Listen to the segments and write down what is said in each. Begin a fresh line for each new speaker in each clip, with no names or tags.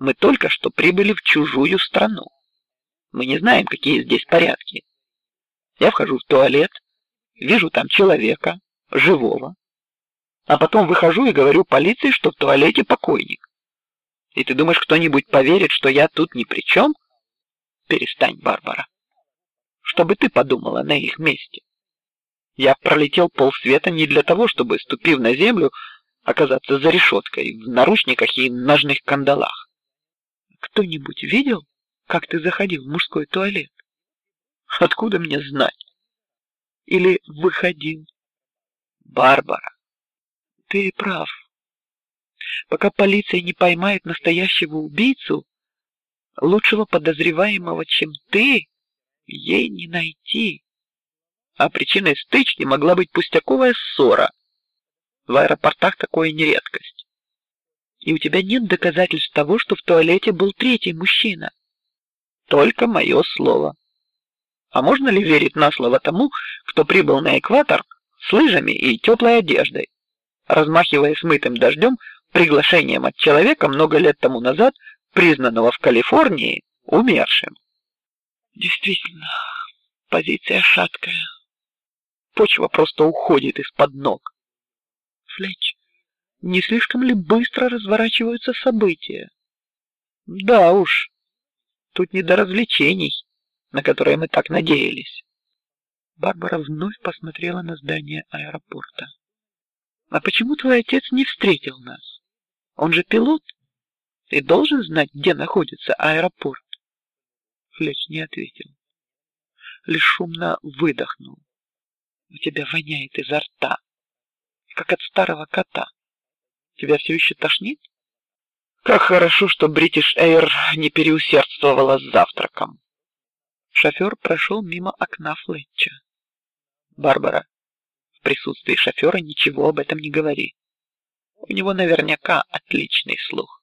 Мы только что прибыли в чужую страну. Мы не знаем, какие здесь порядки. Я вхожу в туалет, вижу там человека живого, а потом выхожу и говорю полиции, что в туалете покойник. И ты думаешь, кто-нибудь поверит, что я тут ни при чем? Перестань, Барбара. Что бы ты подумала на их месте? Я пролетел полсвета не для того, чтобы, ступив на землю, оказаться за решеткой в наручниках и ножных кандалах. Кто-нибудь видел, как ты заходил в мужской туалет? Откуда мне знать? Или выходил? Барбара, ты прав. Пока полиция не поймает настоящего убийцу, лучшего подозреваемого, чем ты, ей не найти. А причиной стычки могла быть пустяковая ссора. В аэропортах такое не редкость. И у тебя нет доказательств того, что в туалете был третий мужчина. Только мое слово. А можно ли верить на слово тому, кто прибыл на экватор с лыжами и теплой одеждой, размахивая смытым дождем приглашением от человека много лет тому назад признанного в Калифорнии умершим? Действительно, позиция шаткая. Почва просто уходит из-под ног. Флетч, не слишком ли быстро разворачиваются события? Да уж, тут не до развлечений, на которые мы так надеялись. Барбара вновь посмотрела на здание аэропорта. А почему твой отец не встретил нас? Он же пилот и должен знать, где находится аэропорт. Флетч не ответил, лишь шумно выдохнул. У тебя воняет изо рта, как от старого кота. Тебя все еще тошнит? Как хорошо, что British Air не переусердствовала с завтраком. Шофер прошел мимо окна Флетча. Барбара, в присутствии шофера ничего об этом не говори. У него наверняка отличный слух.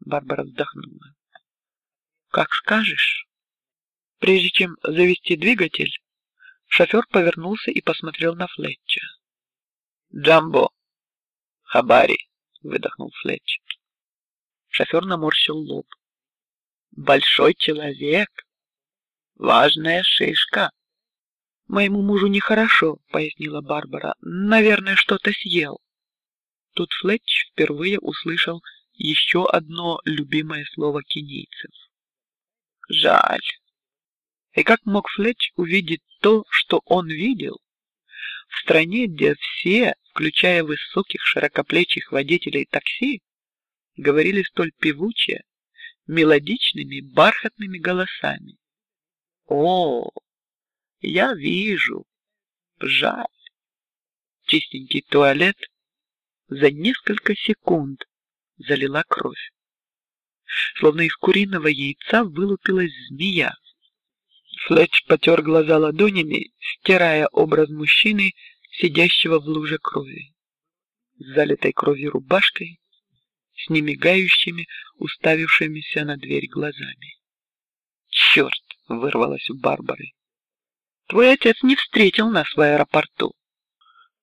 Барбара вздохнула. Как скажешь. Прежде чем завести двигатель, Шофер повернулся и посмотрел на Флетча. Джамбо, Хабари, выдохнул Флетч. Шофер наморщил лоб. Большой человек, важная шишка. Моему мужу нехорошо, пояснила Барбара. Наверное, что-то съел. Тут Флетч впервые услышал еще одно любимое слово кенийцев. Жаль. И как мог Флетч увидеть то, что он видел? В стране, где все, включая высоких широкоплечих водителей такси, говорили столь певуче, мелодичными, бархатными голосами. О, я вижу. Жаль. Чистенький туалет за несколько секунд залила кровь, словно из куриного яйца вылупилась змея. Флетч потер глаза ладонями, стирая образ мужчины, сидящего в луже крови, с залитой кровью рубашкой, с немигающими, уставившимися на дверь глазами. Черт! вырвалось у Барбары. Твой отец не встретил нас в аэропорту.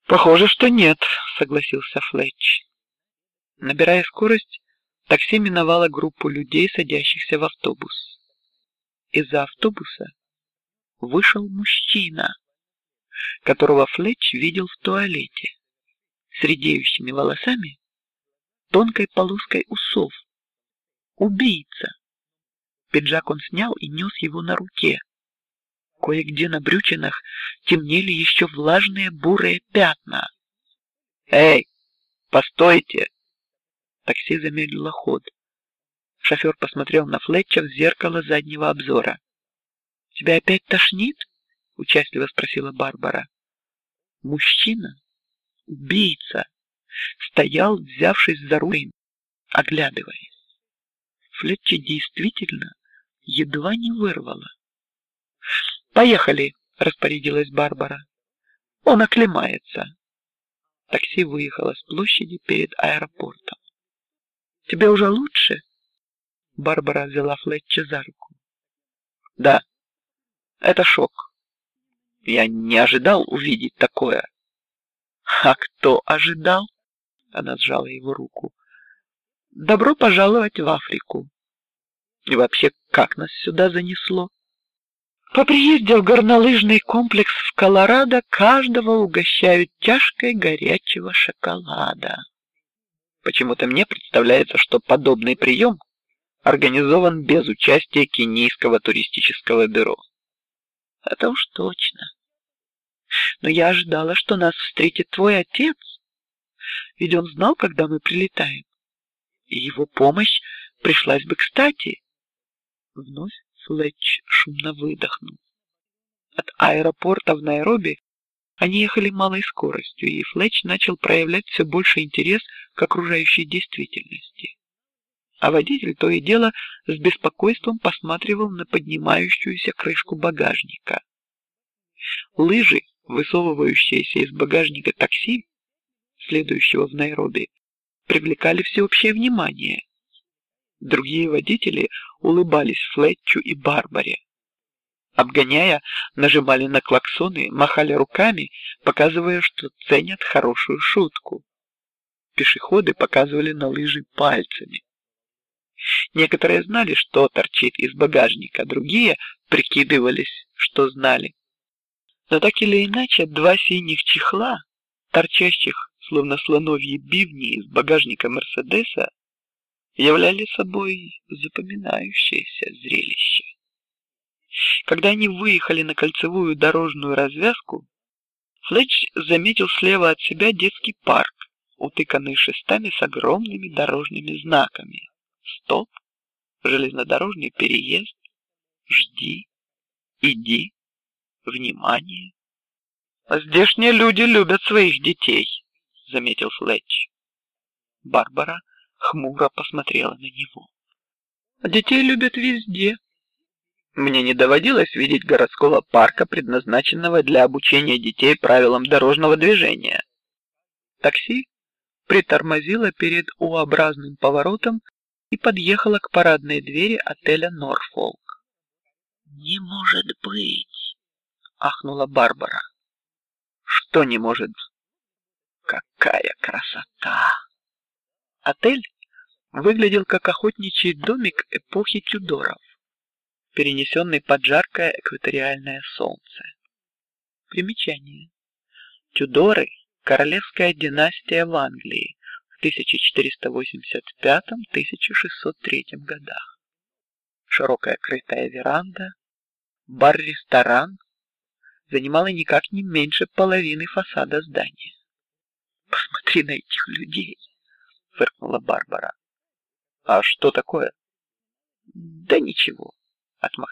Похоже, что нет, согласился Флетч. Набирая скорость, такси миновало группу людей, садящихся в автобус. Из-за автобуса вышел мужчина, которого Флетч видел в туалете, с редеющими волосами, тонкой полоской усов. Убийца. Пиджак он снял и нес его на руке. Кое-где на брючинах темнели еще влажные бурые пятна. Эй, постойте! Такси замедлило ход. Шофер посмотрел на Флетча в зеркало заднего обзора. Тебя опять тошнит? Участливо спросила Барбара. Мужчина, убийца, стоял, взявшись за руль, оглядываясь. Флетчи действительно едва не вырвало. Поехали, распорядилась Барбара. Он оклемается. Такси выехало с площади перед аэропортом. Тебе уже лучше? Барбара взяла Флетча за руку. Да, это шок. Я не ожидал увидеть такое. А кто ожидал? Она сжала его руку. добро пожаловать в Африку. И вообще, как нас сюда занесло? По приезде в горнолыжный комплекс в Колорадо каждого угощают тяжкой горячего шоколада. Почему-то мне представляется, что подобный прием организован без участия кенийского туристического бюро. Это уж точно. Но я ожидала, что нас встретит твой отец, ведь он знал, когда мы прилетаем, и его помощь пришлась бы кстати. Вновь Флетч шумно выдохнул. От аэропорта в Найроби они ехали малой скоростью, и Флетч начал проявлять все больше интерес к окружающей действительности. А водитель то и дело с беспокойством посматривал на поднимающуюся крышку багажника. Лыжи, высовывающиеся из багажника такси, следующего в Найроби, привлекали всеобщее внимание. Другие водители улыбались Флетчу и Барбаре. Обгоняя, нажимали на клаксоны, махали руками, показывая, что ценят хорошую шутку. Пешеходы показывали на лыжи пальцами. Некоторые знали, что торчит из багажника, другие прикидывались, что знали. Но так или иначе, два синих чехла, торчащих словно слоновьи бивни из багажника Мерседеса, являли собой запоминающееся зрелище. Когда они выехали на кольцевую дорожную развязку, Флетч заметил слева от себя детский парк, утыканный шестами с огромными дорожными знаками: стоп, железнодорожный переезд, жди, иди, внимание. Здешние люди любят своих детей, заметил Флетч. Барбара хмуро посмотрела на него. Детей любят везде. Мне не доводилось видеть городского парка, предназначенного для обучения детей правилам дорожного движения. Такси притормозило перед U-образным поворотом и подъехало к парадной двери отеля Норфолк. Не может быть, ахнула Барбара. Что не может? Какая красота! Отель выглядел как охотничий домик эпохи Тюдоров, перенесенный под жаркое экваториальное солнце. Примечание: Тюдоры – королевская династия в Англии 1485-1603 годах. Широкая крытая веранда, бар-ресторан занимала никак не меньше половины фасада здания. Посмотри на этих людей фыркнула Барбара. А что такое? Да ничего, отмахнулся.